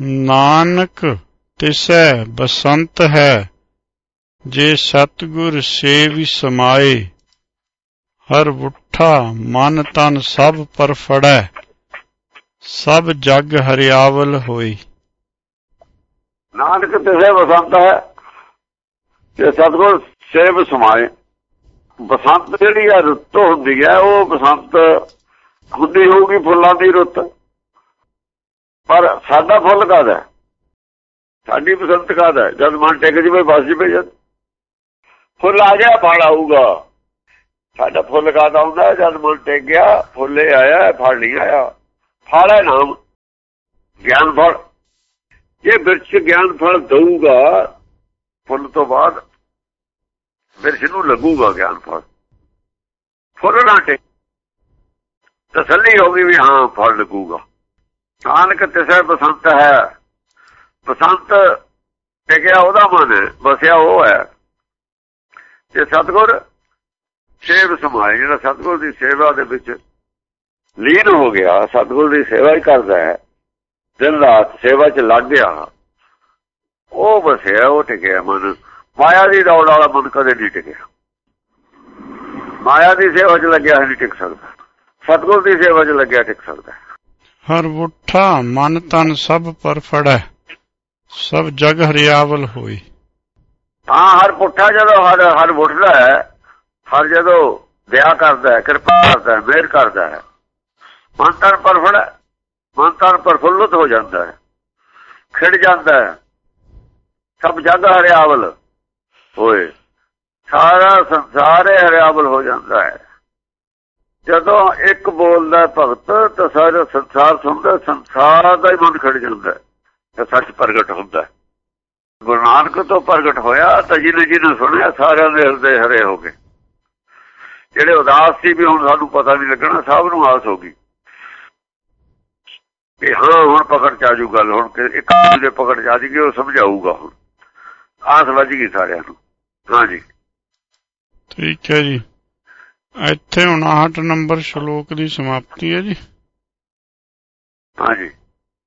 ਨਾਨਕ ਤਿਸੈ ਬਸੰਤ ਹੈ, ਜੇ ਸਤਿਗੁਰ ਸੇਵਿ ਸਮਾਏ। ਹਰ ਬੁੱਠਾ ਮਨ ਤਨ ਸਭ ਪਰ ਫੜੈ, ਸਭ ਜਗ ਹਰਿਆਵਲ ਹੋਈ ਨਾਨਕ ਤਿਸੇ ਬਸੰਤ ਹੈ ਤੇ ਸਤਗੁਰ ਸੇਵ ਸਮਾਏ। ਬਸੰਤ ਜਿਹੜੀ ਆ ਰੁੱਤ ਹੁੰਦੀ ਹੈ, ਉਹ ਬਸੰਤ ਹੁੰਦੀ ਹੋਊਗੀ ਫੁੱਲਾਂ ਦੀ ਰੁੱਤ। ਪਰ ਸਾਡਾ ਫੁੱਲ ਕਾਦਾ ਸਾਡੀ ਬਸੰਤ ਕਾਦਾ ਜਦ ਮਨ ਟਿਕ ਜਵੇ ਬਸ ਜਵੇ ਜਦ। ਫੁੱਲ ਆ ਗਿਆ, ਫਲ ਆਊਗਾ। ਸਾਡਾ ਫੁੱਲ ਕਾਦਾ ਹੁੰਦਾ ਜਦ ਮਨ ਟਿਕ ਗਿਆ, ਫੁੱਲੇ ਆਇਆ ਫਲ ਨਹੀਂ ਆਇਆ। ਫਲ ਹੈ ਨਾਮ। ਗਿਆਨ ਫਲ। ਇਹ ਬਿਰਛ ਗਿਆਨ ਫਲ ਦਊਗਾ, ਫੁੱਲ ਤੋਂ ਬਾਅਦ ਬਿਰਛ ਨੂੰ ਲੱਗੂਗਾ ਗਿਆਨ ਫਲ। ਫੁੱਲ ਨਾ ਟਿਕ। ਤਸੱਲੀ ਹੋ ਗਈ ਵੀ ਹਾਂ, ਫਲ ਲੱਗੂਗਾ। ਨਾਨਕ ਤਿਸੈ ਬਸੰਤ ਹੈ। ਬਸੰਤ ਟਿਕਿਆ ਉਹਦਾ ਮਨ ਹੈ, ਬਸਿਆ ਉਹ ਹੈ। ਤੇ ਸਤਗੁਰ ਸੇਵ ਸਮਾਏ ਜਿਹੜਾ ਸਤਗੁਰ ਦੀ ਸੇਵਾ ਦੇ ਵਿੱਚ ਲੀਨ ਹੋ ਗਿਆ ਸਤਗੁਰ ਦੀ ਸੇਵਾ ਹੀ ਕਰਦਾ ਹੈ। ਦਿਨ ਰਾਤ ਸੇਵਾ 'ਚ ਲੱਗ ਗਿਆ। ਉਹ ਬਸਿਆ ਉਹ ਟਿਕਿਆ ਮਨ। ਮਾਇਆ ਦੀ ਦੌੜ ਵਾਲਾ ਮਨ ਕਦੇ ਨਹੀਂ ਟਿਕਿਆ। ਮਾਇਆ ਦੀ ਸੇਵਾ 'ਚ ਲੱਗਿਆ ਨਹੀਂ ਟਿਕ ਸਕਦਾ। ਸਤਗੁਰ ਦੀ ਸੇਵਾ 'ਚ ਲੱਗਿਆ ਟਿਕ ਸਕਦਾ। ਹੈ। ਹਰ ਬੁੱਠਾ ਮਨ ਤਨ ਸਭ ਪਰ ਫੜੈ, ਸਭ ਜਗ ਹਰਿਆਵਲ ਹੋਈ। ਹਾਂ, ਹਰ ਪੁੱਠਾ ਜਦੋਂ ਹਰ ਹਰ ਉੱਠਦਾ ਹੈ, ਹਰ ਜਦੋਂ ਵਿਆਹ ਕਰਦਾ ਹੈ, ਕਿਰਪਾ ਕਰਦਾ ਹੈ, ਮਿਹਰ ਕਰਦਾ ਹੈ, ਮਨ ਤਨ ਪਰਫੜ ਮਨ ਤਨ ਪ੍ਰਫੁੱਲਤ ਹੋ ਜਾਂਦਾ ਹੈ, ਖਿੜ ਜਾਂਦਾ ਹੈ, ਸਭ ਜਗ ਹਰਿਆਵਲ ਹੋਏ, ਸਾਰਾ ਸੰਸਾਰ ਹਰਿਆਵਲ ਹੋ ਜਾਂਦਾ ਹੈ। ਜਦੋਂ ਇੱਕ ਬੋਲਦਾ ਭਗਤ ਤਾਂ ਸਾਰਾ ਸੰਸਾਰ ਸੁਣਦਾ, ਸੰਸਾਰ ਦਾ ਹੀ ਮਨ ਖੜ ਜਾਂਦਾ ਤੇ ਸੱਚ ਪ੍ਰਗਟ ਹੁੰਦਾ ਗੁਰੂ ਨਾਨਕ ਤੋਂ ਪ੍ਰਗਟ ਹੋਇਆ ਤਾਂ ਜਿਹਨੇ ਜਿਹਨੇ ਸੁਣਿਆ, ਸਾਰਿਆਂ ਦੇ ਹਿਰਦੇ ਹਰੇ ਹੋ ਗਏ। ਜਿਹੜੇ ਉਦਾਸ ਸੀ ਵੀ ਹੁਣ ਸਾਨੂੰ ਪਤਾ ਨਹੀਂ ਲੱਗਣਾ, ਸਭ ਨੂੰ ਆਸ ਹੋ ਗਈ। ਕਿ ਹਾਂ, ਹੁਣ ਪਕੜ ਚ ਆਜੂ ਗੱਲ, ਹੁਣ ਕਿ ਇੱਕ ਦੂਜੇ ਪਕੜ ਚ ਆ ਜੀ ਉਹ ਸਮਝਾਊਗਾ ਹੁਣ। ਆਸ ਵੱਜ ਗਈ ਸਾਰਿਆਂ ਨੂੰ। ਹਾਂਜੀ ਠੀਕ ਹੈ ਜੀ। ਇੱਥੇ 59 ਨੰਬਰ ਸ਼ਲੋਕ ਦੀ ਸਮਾਪਤੀ ਹੈ ਜੀ। ਹਾਂਜੀ।